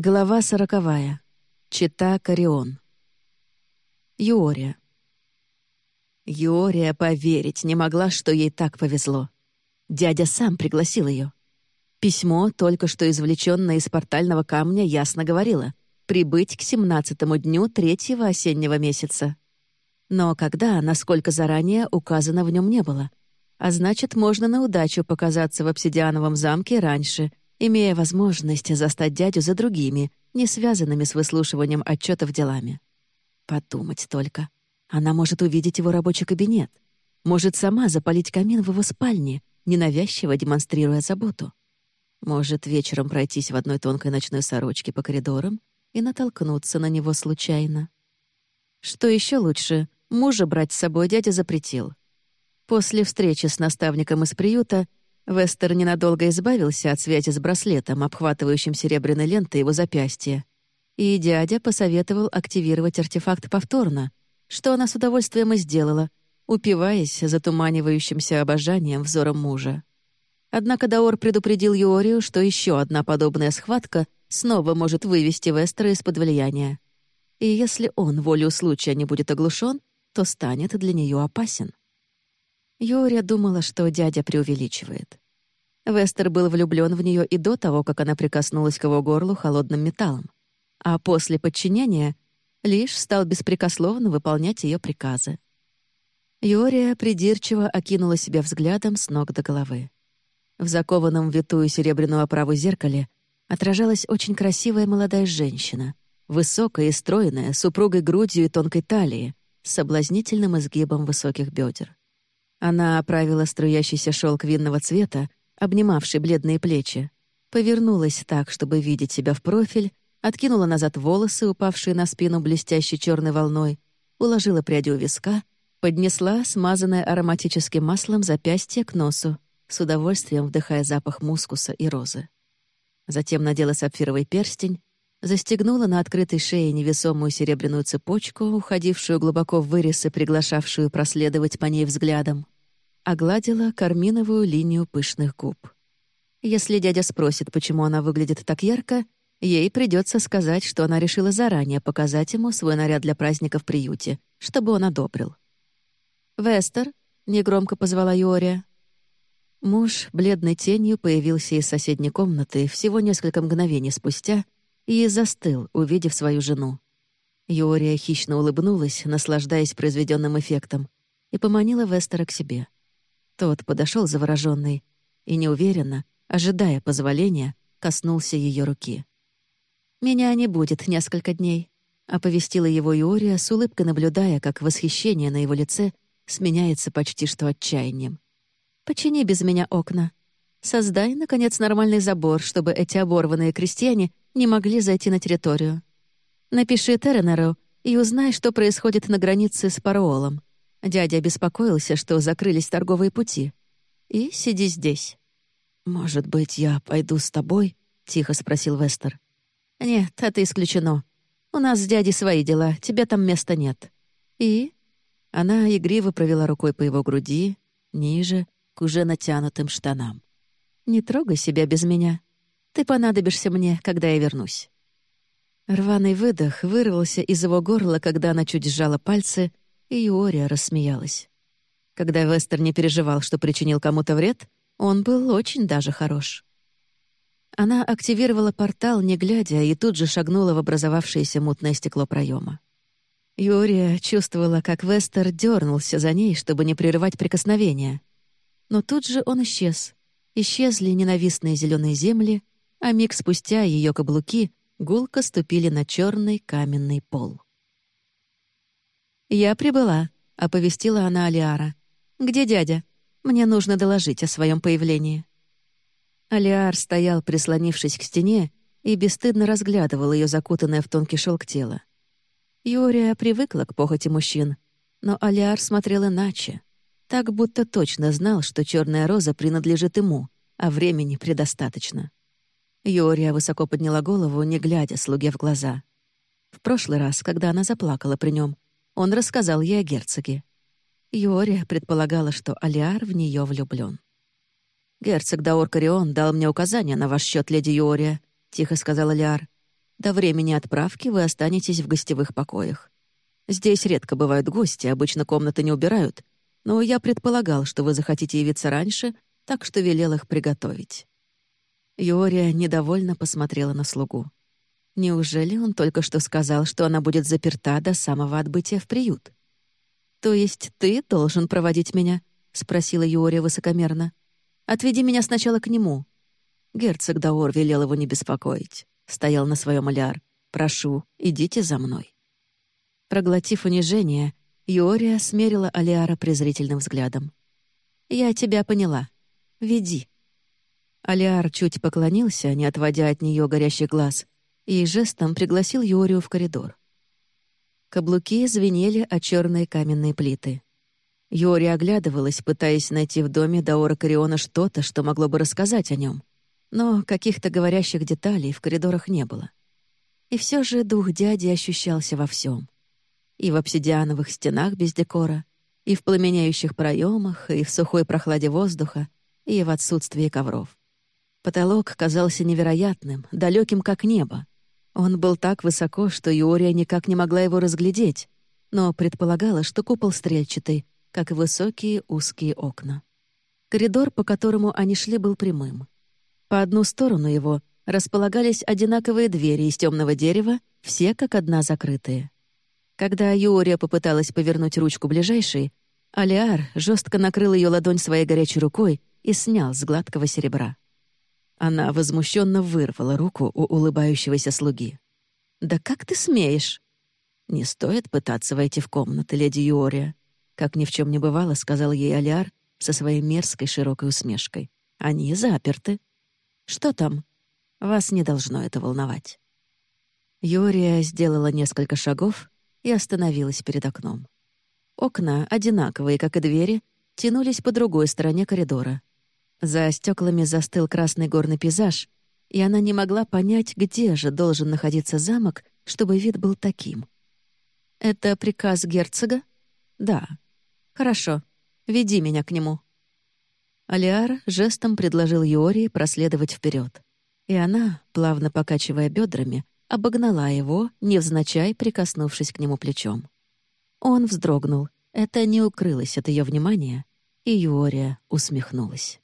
Глава сороковая. Чита Карион. Юория. Юория поверить не могла, что ей так повезло. Дядя сам пригласил ее. Письмо, только что извлеченное из портального камня, ясно говорило «прибыть к семнадцатому дню третьего осеннего месяца». Но когда, насколько заранее, указано в нем не было. А значит, можно на удачу показаться в обсидиановом замке раньше — имея возможность застать дядю за другими, не связанными с выслушиванием отчетов делами. Подумать только. Она может увидеть его рабочий кабинет. Может сама запалить камин в его спальне, ненавязчиво демонстрируя заботу. Может вечером пройтись в одной тонкой ночной сорочке по коридорам и натолкнуться на него случайно. Что еще лучше, мужа брать с собой дядя запретил. После встречи с наставником из приюта Вестер ненадолго избавился от связи с браслетом, обхватывающим серебряной лентой его запястье. И дядя посоветовал активировать артефакт повторно, что она с удовольствием и сделала, упиваясь затуманивающимся обожанием взором мужа. Однако Даор предупредил Юорию, что еще одна подобная схватка снова может вывести Вестера из-под влияния. И если он волею случая не будет оглушен, то станет для нее опасен. Юрия думала, что дядя преувеличивает. Вестер был влюблен в нее и до того, как она прикоснулась к его горлу холодным металлом. А после подчинения лишь стал беспрекословно выполнять ее приказы. Юрия придирчиво окинула себя взглядом с ног до головы. В закованном в витую серебряную оправу зеркале отражалась очень красивая молодая женщина, высокая и стройная, с упругой грудью и тонкой талией, с соблазнительным изгибом высоких бедер. Она оправила струящийся шелк винного цвета, обнимавший бледные плечи, повернулась так, чтобы видеть себя в профиль, откинула назад волосы, упавшие на спину блестящей черной волной, уложила пряди у виска, поднесла смазанное ароматическим маслом запястье к носу, с удовольствием вдыхая запах мускуса и розы. Затем надела сапфировый перстень, застегнула на открытой шее невесомую серебряную цепочку, уходившую глубоко в вырез и приглашавшую проследовать по ней взглядом, огладила карминовую линию пышных губ. Если дядя спросит, почему она выглядит так ярко, ей придется сказать, что она решила заранее показать ему свой наряд для праздника в приюте, чтобы он одобрил. «Вестер», — негромко позвала Юория. Муж бледной тенью появился из соседней комнаты всего несколько мгновений спустя — и застыл, увидев свою жену. Юория хищно улыбнулась, наслаждаясь произведенным эффектом, и поманила Вестера к себе. Тот подошел завороженный и неуверенно, ожидая позволения, коснулся ее руки. «Меня не будет несколько дней», — оповестила его Иория, с улыбкой наблюдая, как восхищение на его лице сменяется почти что отчаянием. «Почини без меня окна. Создай, наконец, нормальный забор, чтобы эти оборванные крестьяне не могли зайти на территорию. Напиши Терренеру и узнай, что происходит на границе с Пароолом. Дядя беспокоился, что закрылись торговые пути. И сиди здесь. «Может быть, я пойду с тобой?» — тихо спросил Вестер. «Нет, это исключено. У нас с дядей свои дела, тебе там места нет». «И?» Она игриво провела рукой по его груди, ниже, к уже натянутым штанам. «Не трогай себя без меня. Ты понадобишься мне, когда я вернусь». Рваный выдох вырвался из его горла, когда она чуть сжала пальцы, и Юория рассмеялась. Когда Вестер не переживал, что причинил кому-то вред, он был очень даже хорош. Она активировала портал, не глядя, и тут же шагнула в образовавшееся мутное стекло проема. Юрия чувствовала, как Вестер дернулся за ней, чтобы не прерывать прикосновения. Но тут же он исчез. Исчезли ненавистные зеленые земли, а миг спустя ее каблуки гулко ступили на черный каменный пол. «Я прибыла», — оповестила она Алиара. «Где дядя? Мне нужно доложить о своем появлении». Алиар стоял, прислонившись к стене, и бесстыдно разглядывал ее закутанное в тонкий шелк тело. Юрия привыкла к похоти мужчин, но Алиар смотрел иначе, так будто точно знал, что черная роза принадлежит ему, а времени предостаточно. Юрия высоко подняла голову, не глядя слуге в глаза. В прошлый раз, когда она заплакала при нем, он рассказал ей о герцоге. Юрия предполагала, что Алиар в нее влюблен. «Герцог Даор Карион дал мне указания на ваш счет, леди Юрия», — тихо сказал Алиар. До времени отправки вы останетесь в гостевых покоях. Здесь редко бывают гости, обычно комнаты не убирают, но я предполагал, что вы захотите явиться раньше, так что велел их приготовить». Юория недовольно посмотрела на слугу. Неужели он только что сказал, что она будет заперта до самого отбытия в приют? «То есть ты должен проводить меня?» — спросила Юория высокомерно. «Отведи меня сначала к нему». Герцог Даор велел его не беспокоить. Стоял на своем Алиар. «Прошу, идите за мной». Проглотив унижение, Юория смерила Алиара презрительным взглядом. «Я тебя поняла. Веди». Алиар чуть поклонился, не отводя от нее горящий глаз, и жестом пригласил Юорию в коридор. Каблуки звенели о черные каменные плиты. Юори оглядывалась, пытаясь найти в доме Даора Кариона что-то, что могло бы рассказать о нем. Но каких-то говорящих деталей в коридорах не было. И все же дух дяди ощущался во всем и в обсидиановых стенах без декора, и в пламеняющих проемах, и в сухой прохладе воздуха, и в отсутствии ковров. Потолок казался невероятным, далеким как небо. Он был так высоко, что Юория никак не могла его разглядеть, но предполагала, что купол стрельчатый, как и высокие узкие окна. Коридор, по которому они шли, был прямым. По одну сторону его располагались одинаковые двери из темного дерева, все как одна закрытые. Когда Юория попыталась повернуть ручку ближайшей, Алиар жестко накрыл ее ладонь своей горячей рукой и снял с гладкого серебра. Она возмущенно вырвала руку у улыбающегося слуги. «Да как ты смеешь?» «Не стоит пытаться войти в комнату, леди Юория», как ни в чем не бывало, сказал ей Алиар со своей мерзкой широкой усмешкой. «Они заперты». «Что там?» «Вас не должно это волновать». Юрия сделала несколько шагов и остановилась перед окном. Окна, одинаковые, как и двери, тянулись по другой стороне коридора. За стеклами застыл красный горный пейзаж, и она не могла понять, где же должен находиться замок, чтобы вид был таким. «Это приказ герцога?» «Да». «Хорошо. Веди меня к нему». Алиар жестом предложил Юории проследовать вперед, и она, плавно покачивая бедрами, обогнала его, невзначай прикоснувшись к нему плечом. Он вздрогнул. Это не укрылось от ее внимания, и Юория усмехнулась.